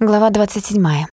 Глава 27.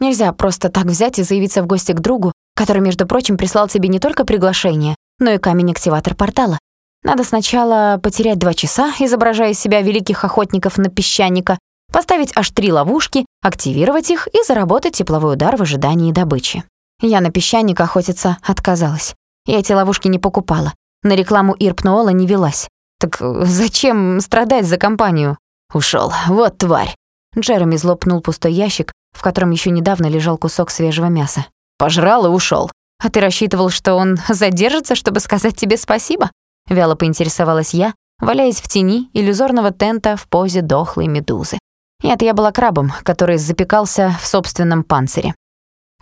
Нельзя просто так взять и заявиться в гости к другу, который, между прочим, прислал тебе не только приглашение, но и камень-активатор портала. Надо сначала потерять два часа, изображая из себя великих охотников на песчаника, поставить аж три ловушки, активировать их и заработать тепловой удар в ожидании добычи. Я на песчаника охотиться отказалась. Я эти ловушки не покупала. На рекламу Ирпноола не велась. Так зачем страдать за компанию? Ушел. Вот тварь. Джереми злопнул пустой ящик, в котором еще недавно лежал кусок свежего мяса. Пожрал и ушел. А ты рассчитывал, что он задержится, чтобы сказать тебе спасибо? Вяло поинтересовалась я, валяясь в тени иллюзорного тента в позе дохлой медузы. Нет, я была крабом, который запекался в собственном панцире.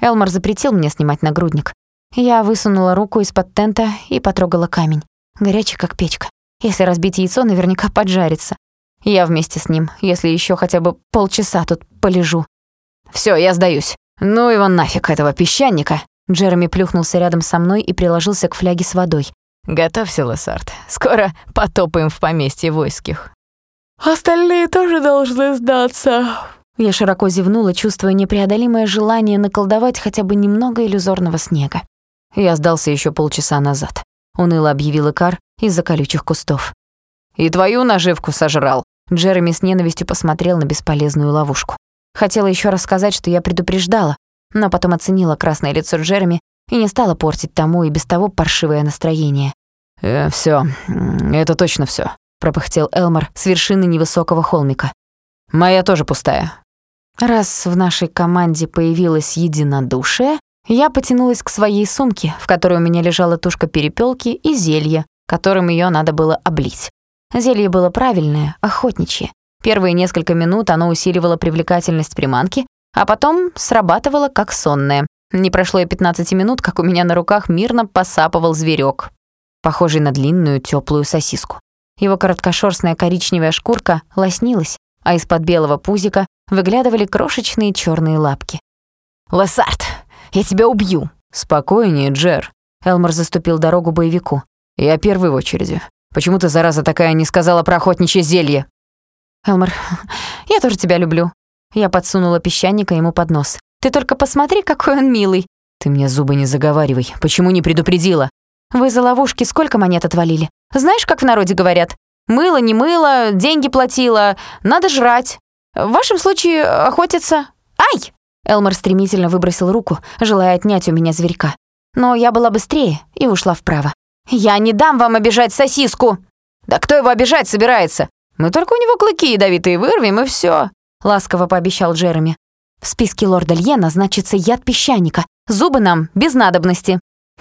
Элмар запретил мне снимать нагрудник. Я высунула руку из-под тента и потрогала камень. Горячий, как печка. Если разбить яйцо, наверняка поджарится. Я вместе с ним, если еще хотя бы полчаса тут полежу. Все, я сдаюсь. Ну его нафиг, этого песчаника. Джереми плюхнулся рядом со мной и приложился к фляге с водой. Готовься, Лессард. Скоро потопаем в поместье войских. Остальные тоже должны сдаться. Я широко зевнула, чувствуя непреодолимое желание наколдовать хотя бы немного иллюзорного снега. Я сдался еще полчаса назад. Уныло объявил Икар из-за колючих кустов. И твою наживку сожрал. Джереми с ненавистью посмотрел на бесполезную ловушку. Хотела еще раз сказать, что я предупреждала, но потом оценила красное лицо Джереми и не стала портить тому и без того паршивое настроение. «Э, всё, это точно всё», — пропыхтел Элмар с вершины невысокого холмика. «Моя тоже пустая». Раз в нашей команде появилось единодушие, я потянулась к своей сумке, в которой у меня лежала тушка перепелки и зелье, которым ее надо было облить. Зелье было правильное, охотничье. Первые несколько минут оно усиливало привлекательность приманки, а потом срабатывало как сонное. Не прошло и 15 минут, как у меня на руках мирно посапывал зверек, похожий на длинную теплую сосиску. Его короткошерстная коричневая шкурка лоснилась, а из-под белого пузика выглядывали крошечные черные лапки. «Лессард, я тебя убью!» «Спокойнее, Джер». Элмор заступил дорогу боевику. «Я первый в очереди. Почему ты, зараза такая, не сказала про охотничье зелье?» «Элмор, я тоже тебя люблю». Я подсунула песчаника ему под нос. «Ты только посмотри, какой он милый». «Ты мне зубы не заговаривай. Почему не предупредила?» «Вы за ловушки сколько монет отвалили? Знаешь, как в народе говорят? Мыло, не мыло, деньги платила, надо жрать. В вашем случае охотиться... Ай!» Элмор стремительно выбросил руку, желая отнять у меня зверька. Но я была быстрее и ушла вправо. «Я не дам вам обижать сосиску!» «Да кто его обижать собирается? Мы только у него клыки ядовитые вырвем, и все. ласково пообещал Джереми. «В списке лорда Льена значится яд песчаника. Зубы нам без надобности».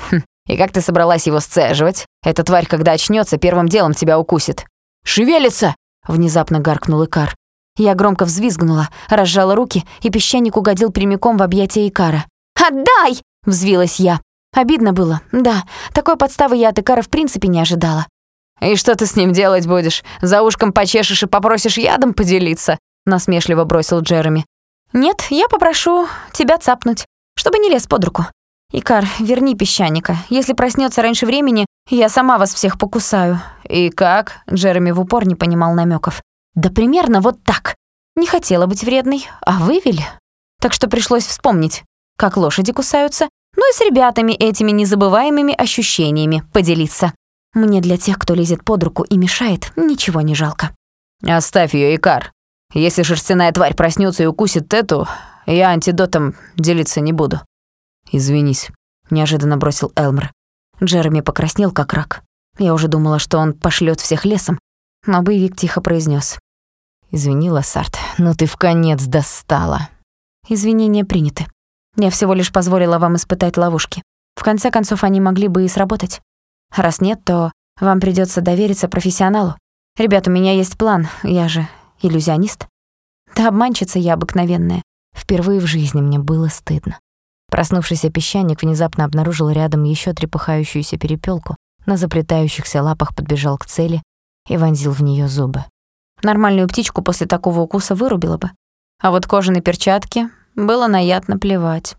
«Хм, и как ты собралась его сцеживать? Эта тварь, когда очнется, первым делом тебя укусит». «Шевелится!» — внезапно гаркнул Икар. Я громко взвизгнула, разжала руки, и песчаник угодил прямиком в объятия Икара. «Отдай!» — взвилась я. Обидно было, да. Такой подставы я от Икара в принципе не ожидала. «И что ты с ним делать будешь? За ушком почешешь и попросишь ядом поделиться?» Насмешливо бросил Джереми. «Нет, я попрошу тебя цапнуть, чтобы не лез под руку. Икар, верни песчаника. Если проснется раньше времени, я сама вас всех покусаю». «И как?» Джереми в упор не понимал намеков. «Да примерно вот так. Не хотела быть вредной, а вывели. Так что пришлось вспомнить, как лошади кусаются ну и с ребятами этими незабываемыми ощущениями поделиться. Мне для тех, кто лезет под руку и мешает, ничего не жалко. «Оставь ее, Икар. Если шерстяная тварь проснется и укусит эту, я антидотом делиться не буду». «Извинись», — неожиданно бросил Элмер. Джереми покраснел, как рак. Я уже думала, что он пошлет всех лесом, но боевик тихо произнес: «Извини, Лассард, но ты в конец достала». «Извинения приняты. Я всего лишь позволила вам испытать ловушки. В конце концов, они могли бы и сработать. Раз нет, то вам придётся довериться профессионалу. Ребят, у меня есть план, я же иллюзионист. Да обманщица я обыкновенная. Впервые в жизни мне было стыдно. Проснувшийся песчаник внезапно обнаружил рядом ещё трепыхающуюся перепёлку, на заплетающихся лапах подбежал к цели и вонзил в неё зубы. Нормальную птичку после такого укуса вырубила бы. А вот кожаные перчатки было на яд наплевать.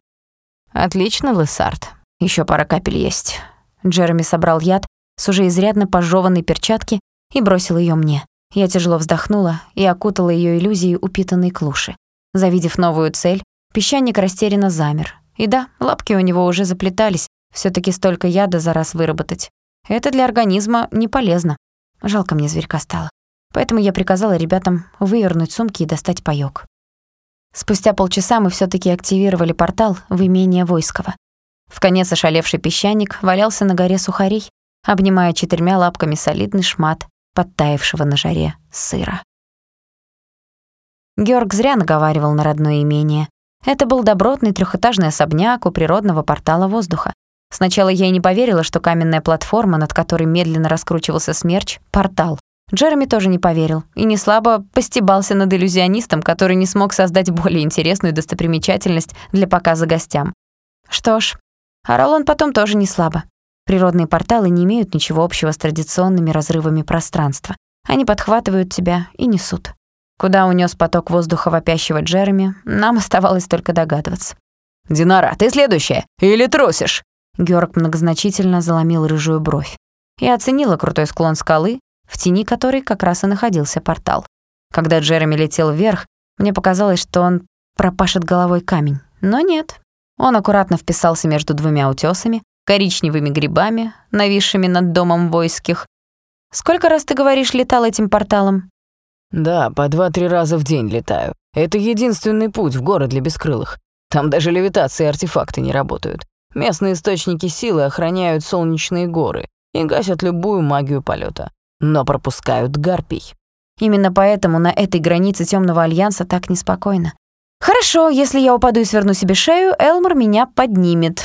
«Отлично, Лессард. Еще пара капель есть». Джереми собрал яд с уже изрядно пожеванной перчатки и бросил ее мне. Я тяжело вздохнула и окутала ее иллюзией упитанной клуши. Завидев новую цель, песчаник растерянно замер. И да, лапки у него уже заплетались, все таки столько яда за раз выработать. Это для организма не полезно. Жалко мне зверька стало. Поэтому я приказала ребятам вывернуть сумки и достать паёк. Спустя полчаса мы все таки активировали портал в имение Войского. В конец ошалевший песчаник валялся на горе сухарей, обнимая четырьмя лапками солидный шмат подтаявшего на жаре сыра. Георг зря наговаривал на родное имение. Это был добротный трехэтажный особняк у природного портала воздуха. Сначала я и не поверила, что каменная платформа, над которой медленно раскручивался смерч, — портал. Джереми тоже не поверил и не слабо постебался над иллюзионистом, который не смог создать более интересную достопримечательность для показа гостям. Что ж, орал он потом тоже не слабо. Природные порталы не имеют ничего общего с традиционными разрывами пространства. Они подхватывают тебя и несут. Куда унес поток воздуха вопящего Джереми, нам оставалось только догадываться. «Динара, ты следующая! Или трусишь?» Георг многозначительно заломил рыжую бровь. Я оценила крутой склон скалы, в тени которой как раз и находился портал. Когда Джереми летел вверх, мне показалось, что он пропашет головой камень. Но нет. Он аккуратно вписался между двумя утесами, коричневыми грибами, нависшими над домом войских. «Сколько раз, ты говоришь, летал этим порталом?» «Да, по два-три раза в день летаю. Это единственный путь в город для бескрылых. Там даже левитации и артефакты не работают. Местные источники силы охраняют солнечные горы и гасят любую магию полета, но пропускают гарпий. Именно поэтому на этой границе Темного Альянса так неспокойно. Хорошо, если я упаду и сверну себе шею, Элмор меня поднимет.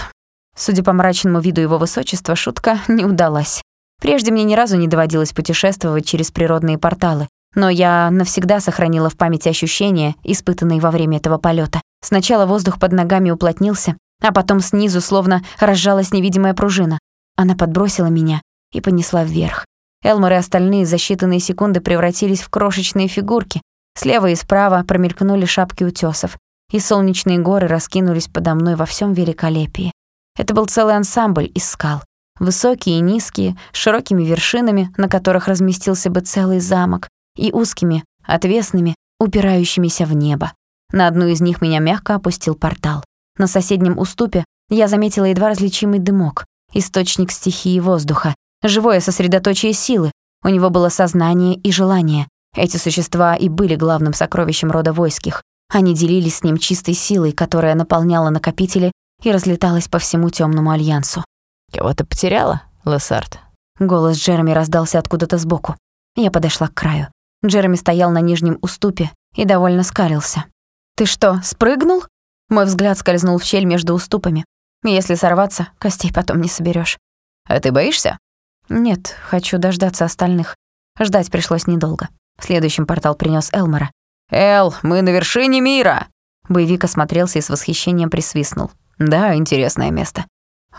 Судя по мрачному виду его высочества, шутка не удалась. Прежде мне ни разу не доводилось путешествовать через природные порталы, но я навсегда сохранила в памяти ощущения, испытанные во время этого полета. Сначала воздух под ногами уплотнился, а потом снизу словно разжалась невидимая пружина. Она подбросила меня и понесла вверх. Элмор и остальные за считанные секунды превратились в крошечные фигурки. Слева и справа промелькнули шапки утёсов, и солнечные горы раскинулись подо мной во всем великолепии. Это был целый ансамбль из скал. Высокие и низкие, с широкими вершинами, на которых разместился бы целый замок, и узкими, отвесными, упирающимися в небо. На одну из них меня мягко опустил портал. На соседнем уступе я заметила едва различимый дымок, источник стихии воздуха, живое сосредоточие силы. У него было сознание и желание. Эти существа и были главным сокровищем рода войских. Они делились с ним чистой силой, которая наполняла накопители и разлеталась по всему темному альянсу. «Кого-то потеряла, Лессард?» Голос Джереми раздался откуда-то сбоку. Я подошла к краю. Джереми стоял на нижнем уступе и довольно скалился. «Ты что, спрыгнул?» Мой взгляд скользнул в щель между уступами. Если сорваться, костей потом не соберешь. «А ты боишься?» «Нет, хочу дождаться остальных». Ждать пришлось недолго. Следующим портал принес Элмора. «Эл, мы на вершине мира!» Боевик осмотрелся и с восхищением присвистнул. «Да, интересное место.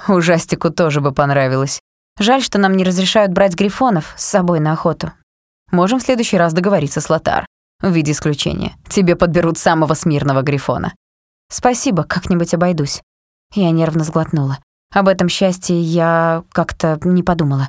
Ужастику тоже бы понравилось. Жаль, что нам не разрешают брать грифонов с собой на охоту. Можем в следующий раз договориться с Лотар. В виде исключения. Тебе подберут самого смирного грифона. Спасибо, как-нибудь обойдусь. Я нервно сглотнула. Об этом счастье я как-то не подумала.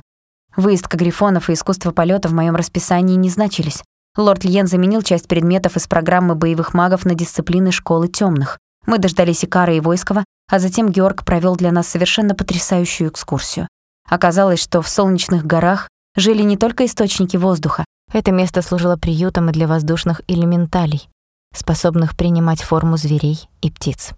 Выездка грифонов и искусство полета в моем расписании не значились. Лорд Льен заменил часть предметов из программы боевых магов на дисциплины школы темных. Мы дождались Икара и Войского, а затем Георг провел для нас совершенно потрясающую экскурсию. Оказалось, что в солнечных горах жили не только источники воздуха. Это место служило приютом и для воздушных элементалей способных принимать форму зверей и птиц.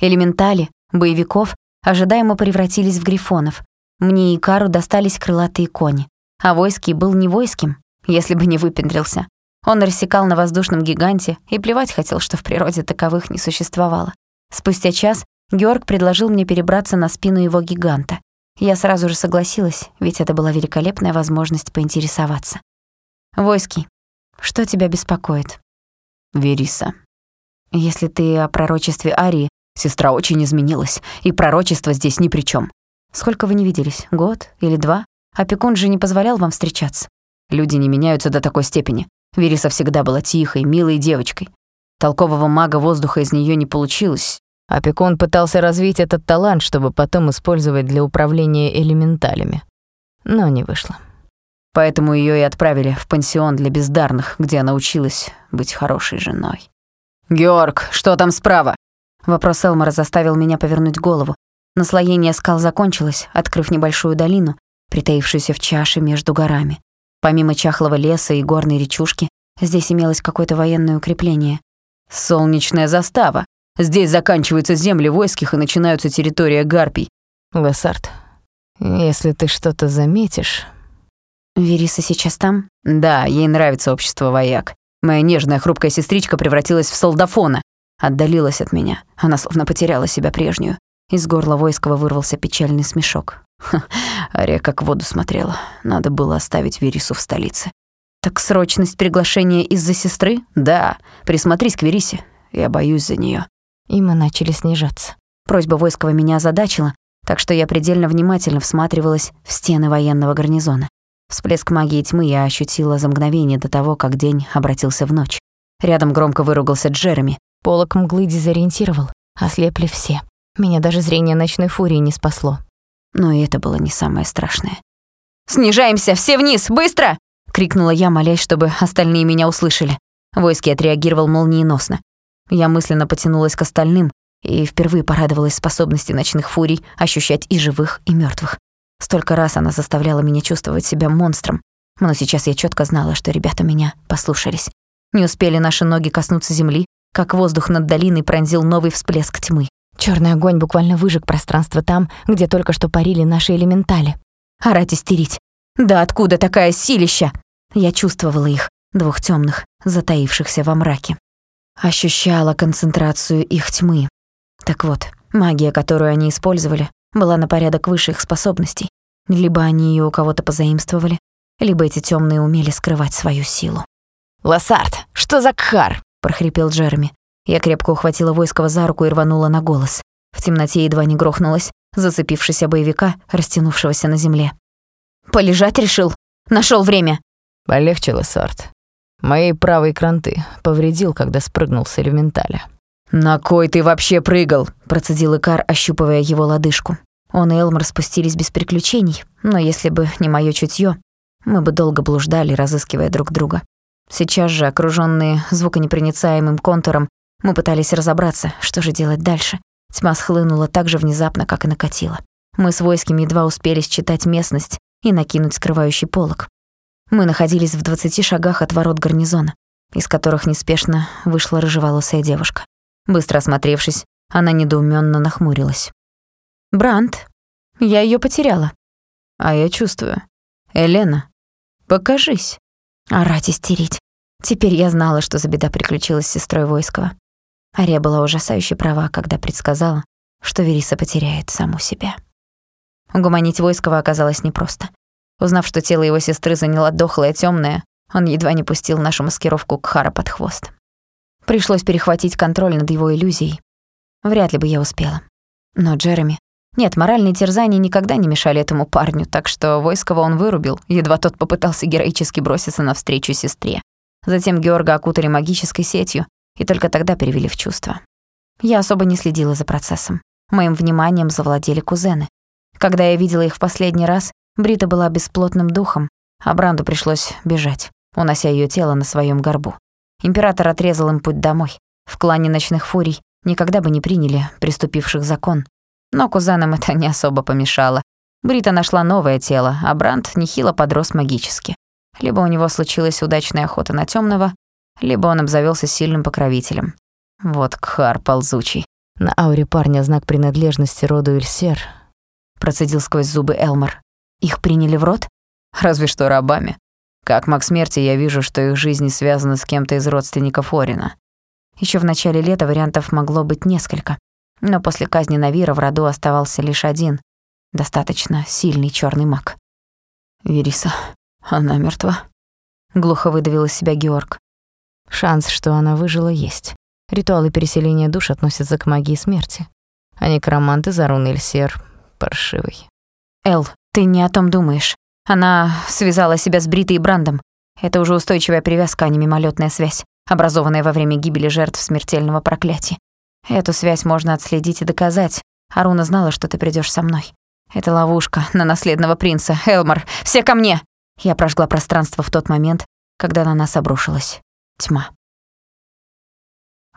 Элементали, боевиков, ожидаемо превратились в грифонов. Мне и Кару достались крылатые кони, а войский был не войским, если бы не выпендрился. Он рассекал на воздушном гиганте и плевать хотел, что в природе таковых не существовало. Спустя час Георг предложил мне перебраться на спину его гиганта. Я сразу же согласилась, ведь это была великолепная возможность поинтересоваться. «Войский, что тебя беспокоит?» Вериса. Если ты о пророчестве Арии, сестра очень изменилась, и пророчество здесь ни при чем. Сколько вы не виделись? Год или два? Опекун же не позволял вам встречаться. Люди не меняются до такой степени. Вериса всегда была тихой, милой девочкой. Толкового мага воздуха из нее не получилось. Опекун пытался развить этот талант, чтобы потом использовать для управления элементалями. Но не вышло. Поэтому ее и отправили в пансион для бездарных, где она училась быть хорошей женой. «Георг, что там справа?» Вопрос Элмора заставил меня повернуть голову. Наслоение скал закончилось, открыв небольшую долину, притаившуюся в чаше между горами. Помимо чахлого леса и горной речушки, здесь имелось какое-то военное укрепление. «Солнечная застава. Здесь заканчиваются земли войских и начинаются территория гарпий». «Лессард, если ты что-то заметишь...» «Вериса сейчас там?» «Да, ей нравится общество вояк. Моя нежная хрупкая сестричка превратилась в солдафона. Отдалилась от меня. Она словно потеряла себя прежнюю. Из горла войского вырвался печальный смешок. Ха, Ария как в воду смотрела. Надо было оставить Верису в столице. «Так срочность приглашения из-за сестры?» «Да, присмотрись к Верисе. Я боюсь за нее. И мы начали снижаться. Просьба войского меня озадачила, так что я предельно внимательно всматривалась в стены военного гарнизона. Всплеск магии тьмы я ощутила за мгновение до того, как день обратился в ночь. Рядом громко выругался Джереми. Полок мглы дезориентировал. Ослепли все. Меня даже зрение ночной фурии не спасло. Но и это было не самое страшное. «Снижаемся! Все вниз! Быстро!» — крикнула я, молясь, чтобы остальные меня услышали. Войски отреагировал молниеносно. Я мысленно потянулась к остальным и впервые порадовалась способности ночных фурий ощущать и живых, и мертвых. Столько раз она заставляла меня чувствовать себя монстром, но сейчас я четко знала, что ребята меня послушались. Не успели наши ноги коснуться земли, как воздух над долиной пронзил новый всплеск тьмы. Черный огонь буквально выжег пространство там, где только что парили наши элементали. Орать истерить. Да откуда такая силища? Я чувствовала их, двух темных, затаившихся во мраке. Ощущала концентрацию их тьмы. Так вот, магия, которую они использовали, была на порядок выше их способностей. Либо они ее у кого-то позаимствовали, либо эти темные умели скрывать свою силу. «Лассард, что за кхар?» — прохрипел Джереми. Я крепко ухватила Войского за руку и рванула на голос. В темноте едва не грохнулась, зацепившись о боевика, растянувшегося на земле. «Полежать решил? Нашел время!» «Полегче, Лассард. Моей правой кранты повредил, когда спрыгнул с элементаля». «На кой ты вообще прыгал?» – процедил Икар, ощупывая его лодыжку. Он и Элмор спустились без приключений, но если бы не моё чутье, мы бы долго блуждали, разыскивая друг друга. Сейчас же, окружённые звуконепроницаемым контуром, мы пытались разобраться, что же делать дальше. Тьма схлынула так же внезапно, как и накатила. Мы с войском едва успели считать местность и накинуть скрывающий полог. Мы находились в двадцати шагах от ворот гарнизона, из которых неспешно вышла рыжеволосая девушка. Быстро осмотревшись, она недоуменно нахмурилась. «Бранд, я ее потеряла». «А я чувствую. Елена, покажись». Орать истерить. Теперь я знала, что за беда приключилась с сестрой Войского. Ария была ужасающе права, когда предсказала, что Вериса потеряет саму себя. Угомонить Войского оказалось непросто. Узнав, что тело его сестры заняло дохлая темная, он едва не пустил нашу маскировку Кхара под хвост. Пришлось перехватить контроль над его иллюзией. Вряд ли бы я успела. Но Джереми... Нет, моральные терзания никогда не мешали этому парню, так что Войского он вырубил, едва тот попытался героически броситься навстречу сестре. Затем Георга окутали магической сетью и только тогда перевели в чувство. Я особо не следила за процессом. Моим вниманием завладели кузены. Когда я видела их в последний раз, Брита была бесплотным духом, а Бранду пришлось бежать, унося ее тело на своем горбу. Император отрезал им путь домой. В клане ночных фурий никогда бы не приняли приступивших закон. Но кузенам это не особо помешало. Брита нашла новое тело, а Бранд нехило подрос магически. Либо у него случилась удачная охота на темного, либо он обзавелся сильным покровителем. Вот кхар ползучий. На ауре парня знак принадлежности роду Ильсер. Процедил сквозь зубы Элмор. Их приняли в рот? Разве что рабами. Как маг смерти я вижу, что их жизни связаны с кем-то из родственников Орина. Еще в начале лета вариантов могло быть несколько, но после казни Навира в роду оставался лишь один, достаточно сильный черный маг. «Вериса, она мертва», — глухо выдавил из себя Георг. Шанс, что она выжила, есть. Ритуалы переселения душ относятся к магии смерти. А некроманты Зарун Эльсер паршивый. Эл, ты не о том думаешь. Она связала себя с Бритой и Брандом. Это уже устойчивая привязка, а не мимолетная связь, образованная во время гибели жертв смертельного проклятия. Эту связь можно отследить и доказать. Аруна знала, что ты придешь со мной. Это ловушка на наследного принца. Элмар, все ко мне! Я прожгла пространство в тот момент, когда на нас обрушилась тьма.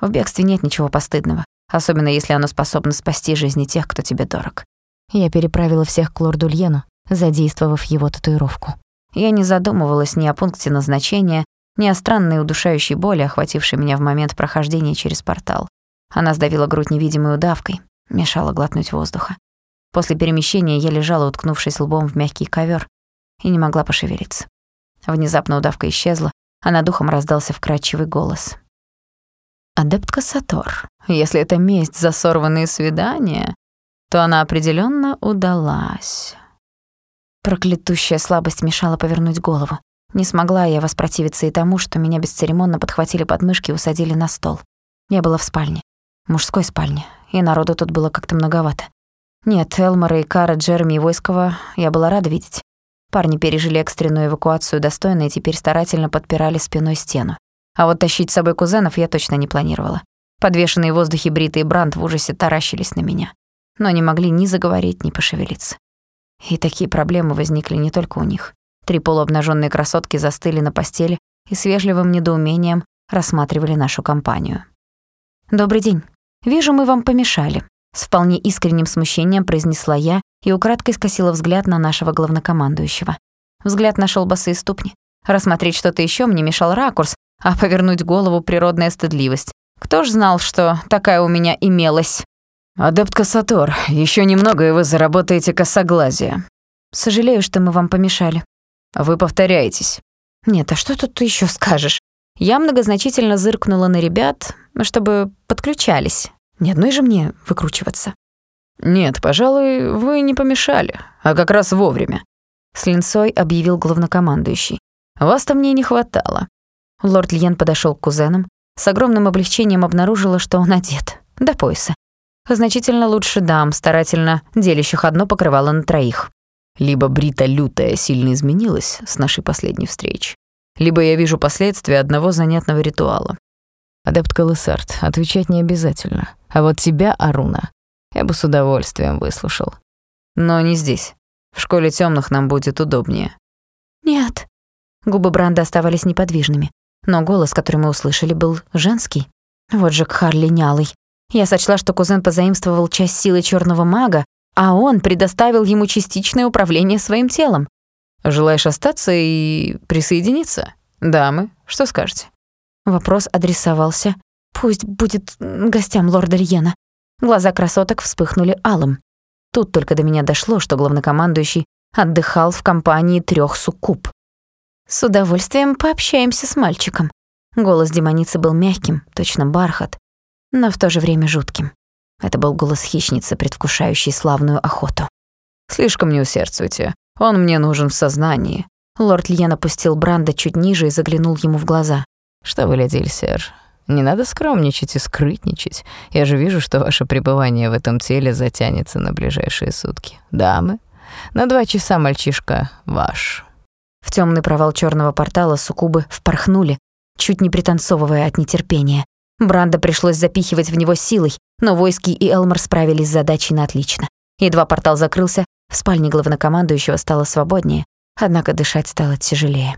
В бегстве нет ничего постыдного, особенно если оно способно спасти жизни тех, кто тебе дорог. Я переправила всех к лорду Льену, задействовав его татуировку. Я не задумывалась ни о пункте назначения, ни о странной удушающей боли, охватившей меня в момент прохождения через портал. Она сдавила грудь невидимой удавкой, мешала глотнуть воздуха. После перемещения я лежала, уткнувшись лбом в мягкий ковер, и не могла пошевелиться. Внезапно удавка исчезла, а над ухом раздался вкрадчивый голос. «Адептка Сатор, если это месть за сорванные свидания, то она определенно удалась». Проклятущая слабость мешала повернуть голову. Не смогла я воспротивиться и тому, что меня бесцеремонно подхватили под мышки и усадили на стол. Я была в спальне, мужской спальне, и народу тут было как-то многовато. Нет, Элмора и Кара, Джереми и Войского я была рада видеть. Парни пережили экстренную эвакуацию достойно и теперь старательно подпирали спиной стену. А вот тащить с собой кузенов я точно не планировала. Подвешенные в воздухе Брита и Бранд в ужасе таращились на меня, но не могли ни заговорить, ни пошевелиться. И такие проблемы возникли не только у них. Три полуобнаженные красотки застыли на постели и с вежливым недоумением рассматривали нашу компанию. «Добрый день. Вижу, мы вам помешали», — с вполне искренним смущением произнесла я и украдкой скосила взгляд на нашего главнокомандующего. Взгляд нашел босые ступни. Рассмотреть что-то еще мне мешал ракурс, а повернуть голову — природная стыдливость. Кто ж знал, что такая у меня имелась? «Адепт Кассатор, еще немного, и вы заработаете косоглазие». «Сожалею, что мы вам помешали». «Вы повторяетесь». «Нет, а что тут ты еще скажешь?» Я многозначительно зыркнула на ребят, чтобы подключались. Ни одной же мне выкручиваться. «Нет, пожалуй, вы не помешали, а как раз вовремя», — с линцой объявил главнокомандующий. «Вас-то мне не хватало». Лорд Льен подошел к кузенам, с огромным облегчением обнаружила, что он одет, до пояса. Значительно лучше дам, старательно делящих одно покрывало на троих. Либо Брита лютая сильно изменилась с нашей последней встречи, либо я вижу последствия одного занятного ритуала. Адепт Калысарт, отвечать не обязательно. А вот тебя, Аруна, я бы с удовольствием выслушал. Но не здесь. В школе тёмных нам будет удобнее. Нет. Губы Бранда оставались неподвижными, но голос, который мы услышали, был женский. Вот же Кхар линялый. Я сочла, что кузен позаимствовал часть силы чёрного мага, а он предоставил ему частичное управление своим телом. Желаешь остаться и присоединиться? Дамы, что скажете? Вопрос адресовался. Пусть будет гостям лорда Льена. Глаза красоток вспыхнули алым. Тут только до меня дошло, что главнокомандующий отдыхал в компании трёх суккуб. С удовольствием пообщаемся с мальчиком. Голос демоницы был мягким, точно бархат, но в то же время жутким. Это был голос хищницы, предвкушающей славную охоту. «Слишком не усердствуйте. Он мне нужен в сознании». Лорд Льен опустил Бранда чуть ниже и заглянул ему в глаза. «Что вы, леди Эльсер, не надо скромничать и скрытничать. Я же вижу, что ваше пребывание в этом теле затянется на ближайшие сутки. Дамы, на два часа мальчишка ваш». В темный провал черного портала суккубы впорхнули, чуть не пританцовывая от нетерпения. Бранда пришлось запихивать в него силой, но Войски и Элмор справились с задачей на отлично. Едва портал закрылся, в спальне главнокомандующего стало свободнее, однако дышать стало тяжелее.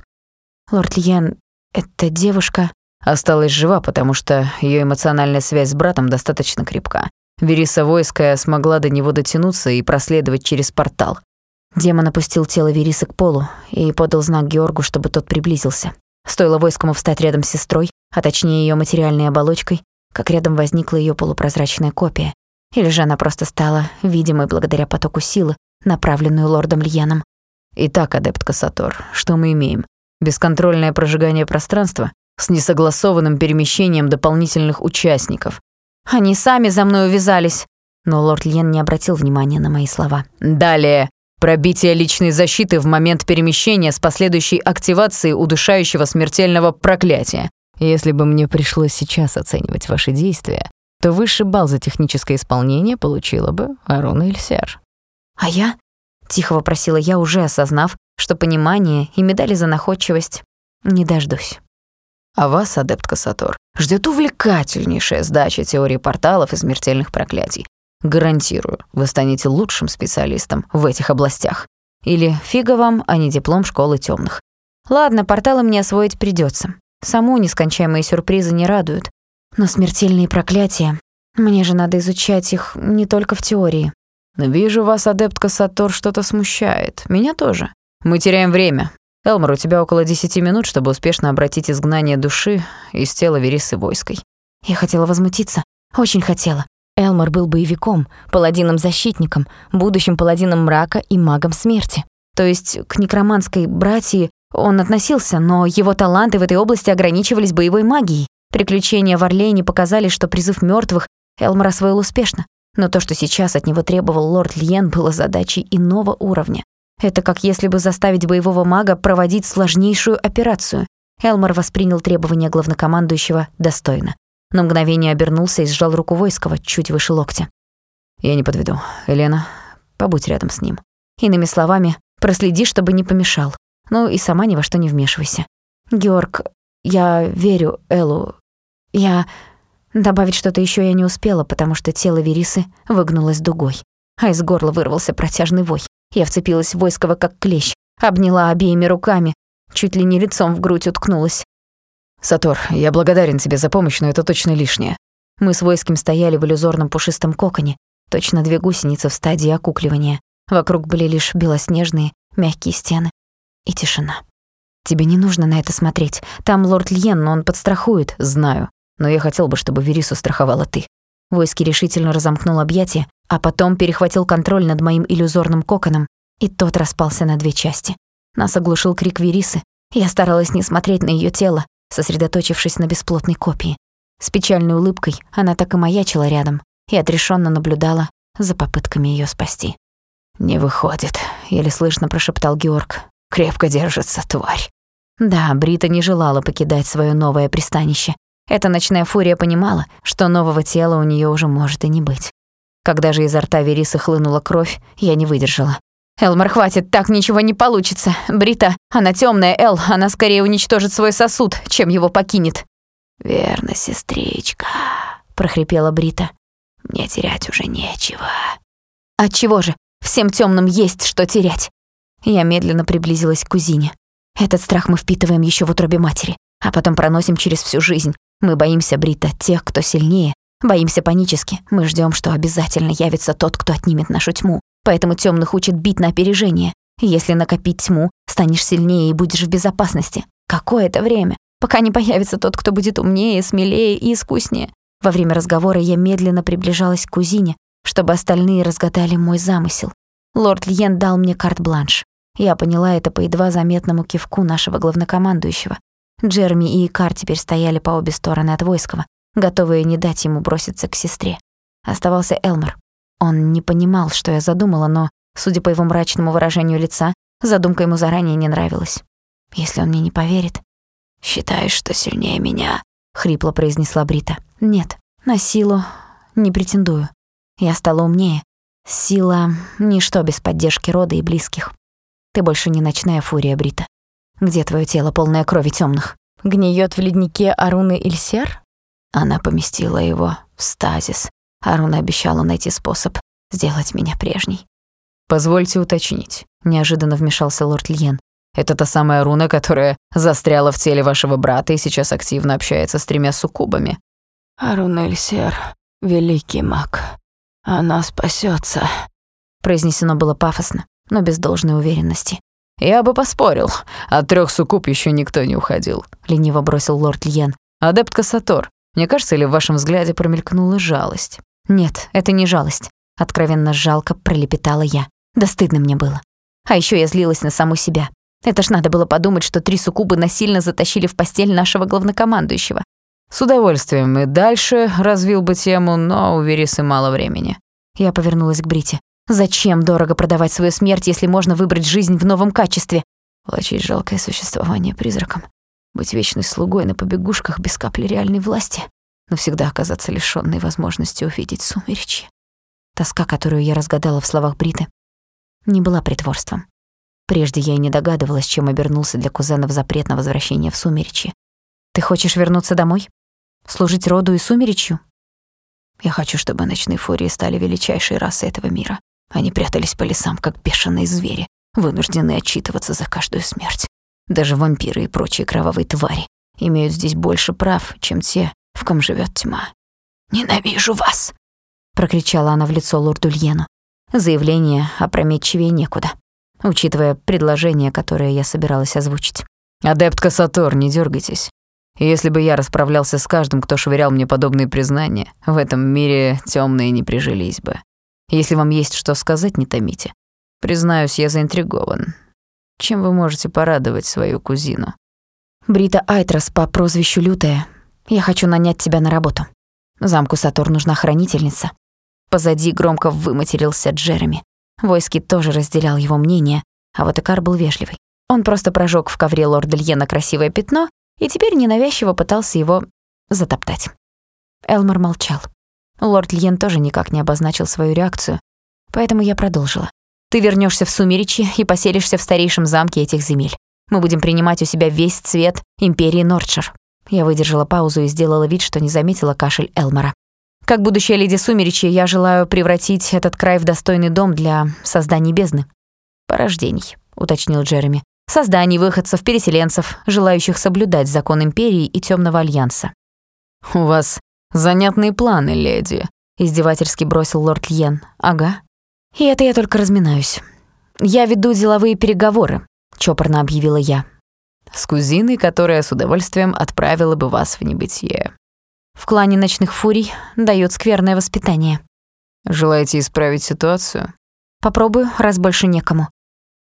«Лорд Льен, эта девушка...» Осталась жива, потому что ее эмоциональная связь с братом достаточно крепка. Вериса Войская смогла до него дотянуться и проследовать через портал. Демон опустил тело Верисы к полу и подал знак Георгу, чтобы тот приблизился. Стоило Войскому встать рядом с сестрой, а точнее ее материальной оболочкой, как рядом возникла ее полупрозрачная копия. Или же она просто стала видимой благодаря потоку силы, направленную лордом Льеном. Итак, адепт Кассатор, что мы имеем? Бесконтрольное прожигание пространства с несогласованным перемещением дополнительных участников. Они сами за мной увязались. Но лорд Льен не обратил внимания на мои слова. Далее. Пробитие личной защиты в момент перемещения с последующей активацией удушающего смертельного проклятия. Если бы мне пришлось сейчас оценивать ваши действия, то высший балл за техническое исполнение получила бы Арона Эльсер. «А я?» — тихо вопросила я, уже осознав, что понимание и медали за находчивость не дождусь. А вас, адепт Кассатор, ждет увлекательнейшая сдача теории порталов и смертельных проклятий. Гарантирую, вы станете лучшим специалистом в этих областях. Или фига вам, а не диплом школы темных. Ладно, порталы мне освоить придется. Саму нескончаемые сюрпризы не радуют. Но смертельные проклятия... Мне же надо изучать их не только в теории. «Вижу вас, адептка Сатор, что-то смущает. Меня тоже. Мы теряем время. Элмор, у тебя около десяти минут, чтобы успешно обратить изгнание души из тела Верисы войской». Я хотела возмутиться. Очень хотела. Элмор был боевиком, паладином-защитником, будущим паладином мрака и магом смерти. То есть к некроманской братьи он относился, но его таланты в этой области ограничивались боевой магией. Приключения в Орлейне показали, что призыв мертвых Элмор освоил успешно. Но то, что сейчас от него требовал лорд Льен, было задачей иного уровня. Это как если бы заставить боевого мага проводить сложнейшую операцию. Элмор воспринял требования главнокомандующего достойно. На мгновение обернулся и сжал руку Войского чуть выше локтя. «Я не подведу. Елена, побудь рядом с ним». Иными словами, проследи, чтобы не помешал. Ну и сама ни во что не вмешивайся. Георг, я верю Эллу. Я... Добавить что-то еще я не успела, потому что тело Верисы выгнулось дугой. А из горла вырвался протяжный вой. Я вцепилась в Войского как клещ, обняла обеими руками, чуть ли не лицом в грудь уткнулась. «Сатор, я благодарен тебе за помощь, но это точно лишнее». Мы с Войским стояли в иллюзорном пушистом коконе, точно две гусеницы в стадии окукливания. Вокруг были лишь белоснежные, мягкие стены и тишина. «Тебе не нужно на это смотреть. Там лорд Льен, но он подстрахует, знаю но я хотел бы, чтобы Верису страховала ты». Войски решительно разомкнул объятия, а потом перехватил контроль над моим иллюзорным коконом, и тот распался на две части. Нас оглушил крик Верисы. Я старалась не смотреть на ее тело, сосредоточившись на бесплотной копии. С печальной улыбкой она так и маячила рядом и отрешенно наблюдала за попытками ее спасти. «Не выходит», — еле слышно прошептал Георг. «Крепко держится, тварь». Да, Брита не желала покидать свое новое пристанище. Эта ночная фурия понимала, что нового тела у нее уже может и не быть. Когда же изо рта Верисы хлынула кровь, я не выдержала. «Элмар, хватит, так ничего не получится. Брита, она темная, Эл, она скорее уничтожит свой сосуд, чем его покинет». «Верно, сестричка», — прохрипела Брита. «Мне терять уже нечего». «Отчего же? Всем темным есть что терять». Я медленно приблизилась к кузине. Этот страх мы впитываем еще в утробе матери, а потом проносим через всю жизнь, мы боимся, Брита, тех, кто сильнее. Боимся панически. Мы ждем, что обязательно явится тот, кто отнимет нашу тьму. Поэтому темных учат бить на опережение. Если накопить тьму, станешь сильнее и будешь в безопасности. Какое-то время, пока не появится тот, кто будет умнее, смелее и искуснее. Во время разговора я медленно приближалась к кузине, чтобы остальные разгадали мой замысел. Лорд Льен дал мне карт-бланш. Я поняла это по едва заметному кивку нашего главнокомандующего. Джерми и Икар теперь стояли по обе стороны от Войского, готовые не дать ему броситься к сестре. Оставался Элмер. Он не понимал, что я задумала, но, судя по его мрачному выражению лица, задумка ему заранее не нравилась. Если он мне не поверит... «Считаешь, что сильнее меня?» — хрипло произнесла Брита. «Нет, на силу не претендую. Я стала умнее. Сила — ничто без поддержки рода и близких. Ты больше не ночная фурия, Брита. Где твое тело, полное крови темных? Гниет в леднике Аруны Ильсер? Она поместила его в стазис. Аруна обещала найти способ сделать меня прежней. «Позвольте уточнить», — неожиданно вмешался лорд Льен. «Это та самая руна, которая застряла в теле вашего брата и сейчас активно общается с тремя суккубами». «Аруна Эльсер, великий маг. Она спасется. произнесено было пафосно, но без должной уверенности. «Я бы поспорил. От трех суккуб еще никто не уходил», — лениво бросил лорд Льен. «Адепт Кассатор, мне кажется, ли в вашем взгляде промелькнула жалость?» «Нет, это не жалость», — откровенно жалко пролепетала я. Да стыдно мне было. А еще я злилась на саму себя. Это ж надо было подумать, что три суккубы насильно затащили в постель нашего главнокомандующего. С удовольствием и дальше развил бы тему, но у Верисы мало времени. Я повернулась к Брите. Зачем дорого продавать свою смерть, если можно выбрать жизнь в новом качестве? Влачить жалкое существование призраком. Быть вечной слугой на побегушках без капли реальной власти. Но всегда оказаться лишённой возможности увидеть сумеречье. Тоска, которую я разгадала в словах Бриты, не была притворством. Прежде я и не догадывалась, чем обернулся для кузенов запрет на возвращение в сумеречье. Ты хочешь вернуться домой? Служить роду и сумеречью? Я хочу, чтобы ночные фурии стали величайшей расой этого мира. Они прятались по лесам, как бешеные звери, вынужденные отчитываться за каждую смерть. Даже вампиры и прочие кровавые твари имеют здесь больше прав, чем те, в ком живет тьма. «Ненавижу вас!» — прокричала она в лицо лорду Льену. Заявление опрометчивее некуда, учитывая предложение, которое я собиралась озвучить. «Адептка Сатор, не дергайтесь. Если бы я расправлялся с каждым, кто швырял мне подобные признания, в этом мире темные не прижились бы. Если вам есть что сказать, не томите. Признаюсь, я заинтригован. Чем вы можете порадовать свою кузину? Брита Айтрас по прозвищу Лютая. Я хочу нанять тебя на работу. Замку Сатор нужна хранительница. Позади громко выматерился Джереми. Войски тоже разделял его мнение, а вот Икар был вежливый. Он просто прожег в ковре лорда Льена красивое пятно и теперь ненавязчиво пытался его затоптать. Элмор молчал. Лорд Льен тоже никак не обозначил свою реакцию, поэтому я продолжила. «Ты вернешься в Сумеречи и поселишься в старейшем замке этих земель. Мы будем принимать у себя весь цвет империи Нордшир». Я выдержала паузу и сделала вид, что не заметила кашель Элмора. «Как будущая леди Сумеречи, я желаю превратить этот край в достойный дом для создания бездны». «Порождений», — уточнил Джереми созданий выходцев, переселенцев, желающих соблюдать закон империи и темного альянса. «У вас занятные планы, леди», — издевательски бросил лорд Льен. «Ага. И это я только разминаюсь. Я веду деловые переговоры», — чопорно объявила я. «С кузиной, которая с удовольствием отправила бы вас в небытие». В клане ночных фурий дает скверное воспитание. «Желаете исправить ситуацию?» «Попробую, раз больше некому.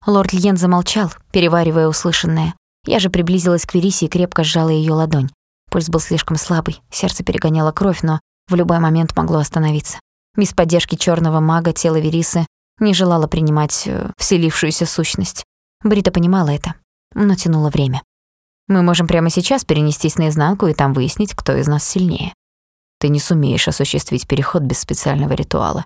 Лорд Льен замолчал, переваривая услышанное. Я же приблизилась к Верисе и крепко сжала ее ладонь. Пульс был слишком слабый, сердце перегоняло кровь, но в любой момент могло остановиться. Без поддержки черного мага тело Верисы не желало принимать э, вселившуюся сущность. Брита понимала это, но тянуло время. Мы можем прямо сейчас перенестись наизнанку и там выяснить, кто из нас сильнее. Ты не сумеешь осуществить переход без специального ритуала.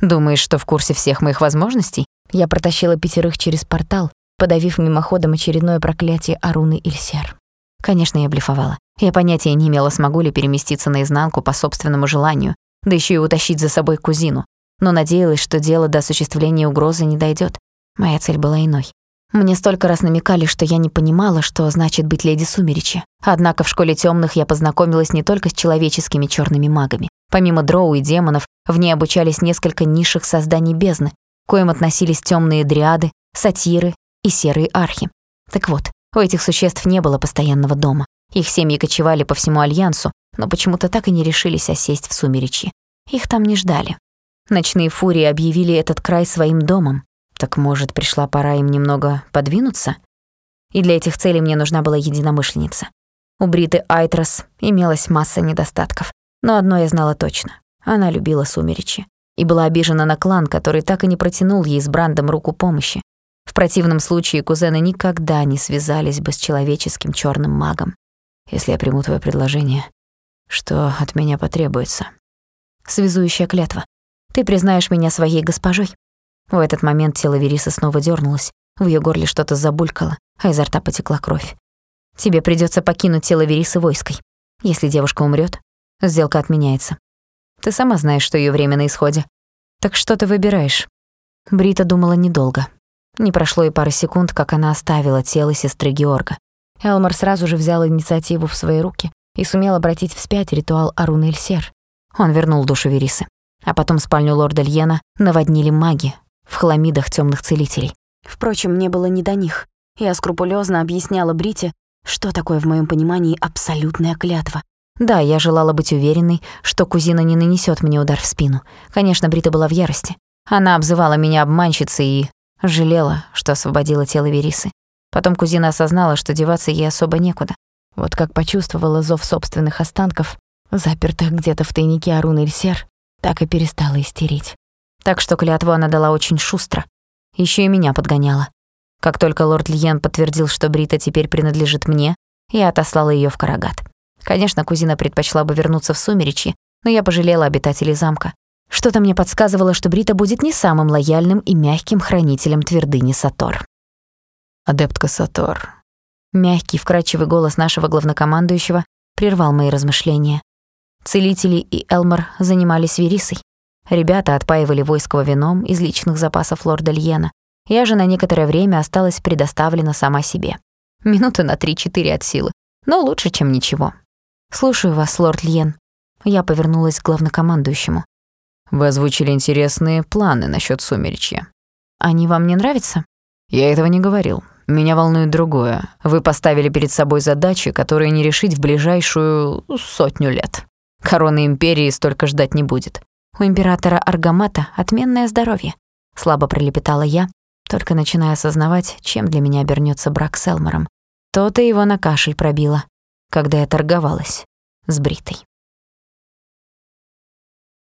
Думаешь, что в курсе всех моих возможностей? Я протащила пятерых через портал, подавив мимоходом очередное проклятие Аруны Ильсер. Конечно, я блефовала. Я понятия не имела, смогу ли переместиться наизнанку по собственному желанию, да еще и утащить за собой кузину. Но надеялась, что дело до осуществления угрозы не дойдет. Моя цель была иной. Мне столько раз намекали, что я не понимала, что значит быть леди Сумеречи. Однако в школе темных я познакомилась не только с человеческими черными магами. Помимо дроу и демонов, в ней обучались несколько низших созданий бездны, коим относились темные дриады, сатиры и серые архи. Так вот, у этих существ не было постоянного дома. Их семьи кочевали по всему Альянсу, но почему-то так и не решились осесть в Сумеречье. Их там не ждали. Ночные фурии объявили этот край своим домом. Так, может, пришла пора им немного подвинуться? И для этих целей мне нужна была единомышленница. У Бриты Айтрос имелась масса недостатков, но одно я знала точно. Она любила Сумеречье и была обижена на клан, который так и не протянул ей с Брандом руку помощи. В противном случае кузены никогда не связались бы с человеческим черным магом. Если я приму твое предложение, что от меня потребуется? Связующая клятва. Ты признаешь меня своей госпожой. В этот момент тело Верисы снова дернулось, в ее горле что-то забулькало, а изо рта потекла кровь. Тебе придется покинуть тело Верисы войской. Если девушка умрет, сделка отменяется. Ты сама знаешь, что ее время на исходе. Так что ты выбираешь?» Брита думала недолго. Не прошло и пары секунд, как она оставила тело сестры Георга. Элмар сразу же взял инициативу в свои руки и сумел обратить вспять ритуал Аруны Эльсер. Он вернул душу Верисы. А потом спальню лорда Льена наводнили маги в хламидах темных целителей. Впрочем, мне было не до них. Я скрупулезно объясняла Брите, что такое в моем понимании абсолютная клятва, да, я желала быть уверенной, что кузина не нанесет мне удар в спину. Конечно, Брита была в ярости. Она обзывала меня обманщицей и жалела, что освободила тело Верисы. Потом кузина осознала, что деваться ей особо некуда. Вот как почувствовала зов собственных останков, запертых где-то в тайнике Аруны Эльсер, так и перестала истерить. Так что клятву она дала очень шустро. Еще и меня подгоняла. Как только лорд Льен подтвердил, что Брита теперь принадлежит мне, я отослала ее в Карагат. Конечно, кузина предпочла бы вернуться в Сумеречье, но я пожалела обитателей замка. Что-то мне подсказывало, что Брита будет не самым лояльным и мягким хранителем твердыни Сатор. «Адептка Сатор». Мягкий, вкрадчивый голос нашего главнокомандующего прервал мои размышления. Целители и Элмор занимались Верисой. Ребята отпаивали войско вином из личных запасов лорда Льена. Я же на некоторое время осталась предоставлена сама себе. Минуты на три-четыре от силы. Но лучше, чем ничего. «Слушаю вас, лорд Льен». Я повернулась к главнокомандующему. «Вы озвучили интересные планы насчет сумеречья». «Они вам не нравятся?» «Я этого не говорил. Меня волнует другое. Вы поставили перед собой задачи, которые не решить в ближайшую сотню лет. Короны Империи столько ждать не будет. У императора Аргамата отменное здоровье. Слабо пролепетала я, только начиная осознавать, чем для меня обернется брак с Элмором. То-то его на кашель пробило, когда я торговалась с Бритой.